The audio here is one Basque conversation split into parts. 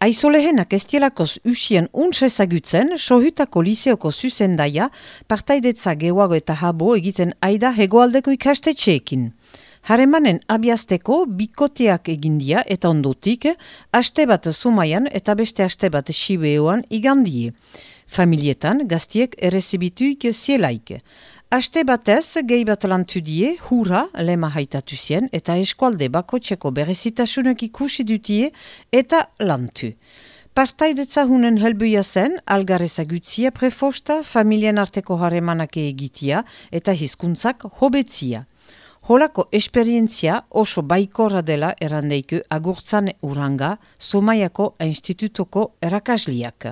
Aizolehenak estielakoz usien untsa ezagutzen, sohutako liseoko zuzendaia, partaidetza gehuago eta habo egiten aida hegoaldeko ikastetxeekin. Haremanen abiazteko bikoteak egindia eta ondotik, aste bat sumaian eta beste aste bat sibeoan igandie. Familietan gaztiek errezibituik zielaik. Aste batez, gehi bat lantu die, hura, lema haitatu zien, eta eskualde bakotxeko berezitasunak ikusi dutie, eta lantu. Partaidetza hunen helbuia zen, algarrezagutzia prefosta, familien arteko haremanak egitia, eta hizkuntzak hobetzia. Holako esperientzia oso baikorra dela erandeiku agurtzan uranga, Somaiako institutoko erakasliak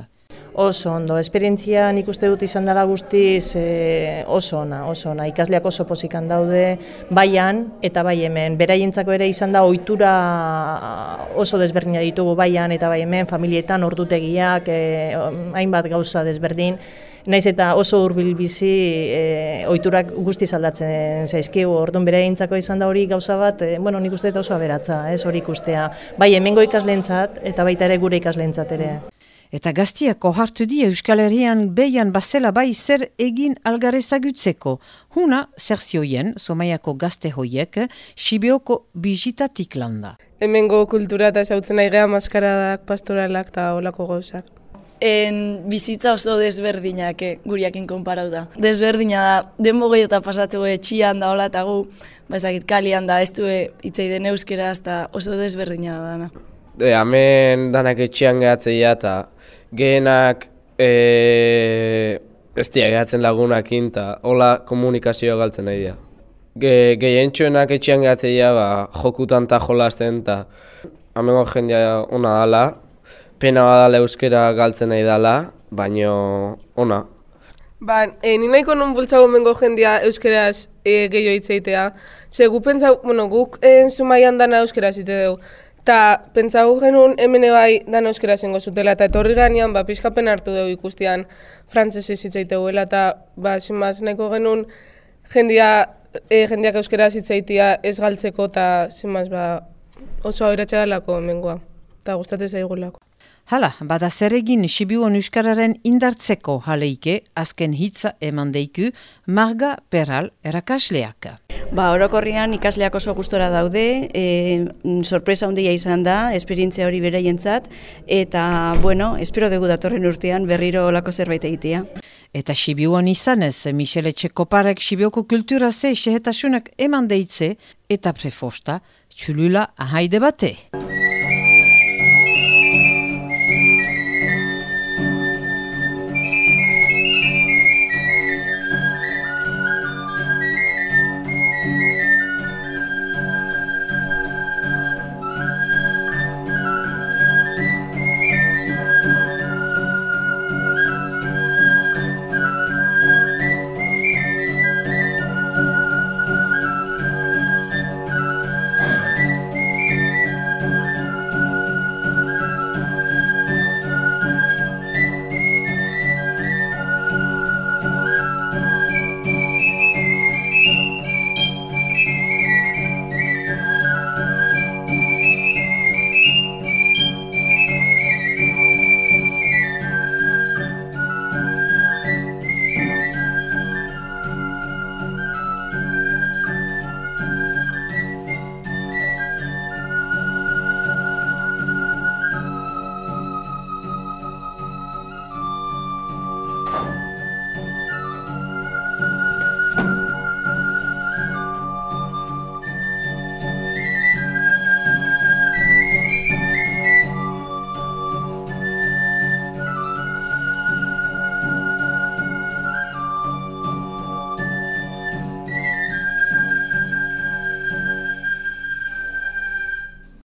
oso ondo. Esperientzia nik uste dut izan dela guztiz e, oso ona, oso ona. Ikasleak oso pozikan daude baian eta bai hemen. Beraientzako ere izan da ohitura oso desberdina ditugu baian eta bai hemen, familietan ordutegiak, e, hainbat gauza desberdin. Naiz eta oso hurbil bizi e, ohiturak guzti aldatzen zaizkigu. Orduan beraientzako izan da hori gauza bat, e, bueno, nik uste dut oso aberatza, ez hori ikustea. Bai hemengo ikaslentzat eta baita ere gure ikaslentzat ere. Eta gaztiako hartu di Euskal Herrian behian basela bai zer egin algarezagutzeko. Huna, zer zioien, somaiako gazte hoiek, Sibioko bizitatik landa. Hemengo kultura eta zautzen nahi maskaradak, pastoralak eta olako gauzak. En bizitza oso desberdinak eh, guriakin konparau da. Desberdina da, denbo gehiota pasatzeko etxian da hola eta gu, bazakit kalian da, ez du hitzei den euskera, oso desberdina da dana. E, hemen danak etxean gehatzeia eta gehienak e, ez dira gehatzen lagunakin eta hola komunikazioa galtzen nahi dira. Ge, txuenak etxean gehatzeia ba, jokutan eta jolasten eta amengo jendea ona dala, pena badala euskera galtzen nahi dala, baino ona. Ba, e, ni nahiko non bultzago mengo jendia euskeraz e, gehiago hitzeitea. Ze gu pentsau, bueno, guk en sumaian dana euskeraz ite dugu. Ta, pentsau genuen hemen bai dan euskera zengo zutela, eta etorri ganean, ba, pixkapen hartu dugu ikustian frantzese zitzaiteuela, eta, ba, zinbaz, nahiko genuen jendia, e, jendiak euskera zitzaitia ez galtzeko, eta, zinbaz, ba, oso aberatxa dalako mengoa, eta gustatzen zaigulako. Hala, bada zer egin Sibiuon Euskararen indartzeko jaleike azken hitza eman deiku Marga Peral erakasleak. Ba, orokorrian ikasleak oso gustora daude, e, sorpresa handia izan da, esperientzia hori beraientzat eta, bueno, espero dugu datorren urtean berriro olako zerbait egitea. Eta Sibiuan izanez, Michele Txekoparek Sibioko kultura ze xehetasunak eman deitze eta prefosta, txulula ahaide bate.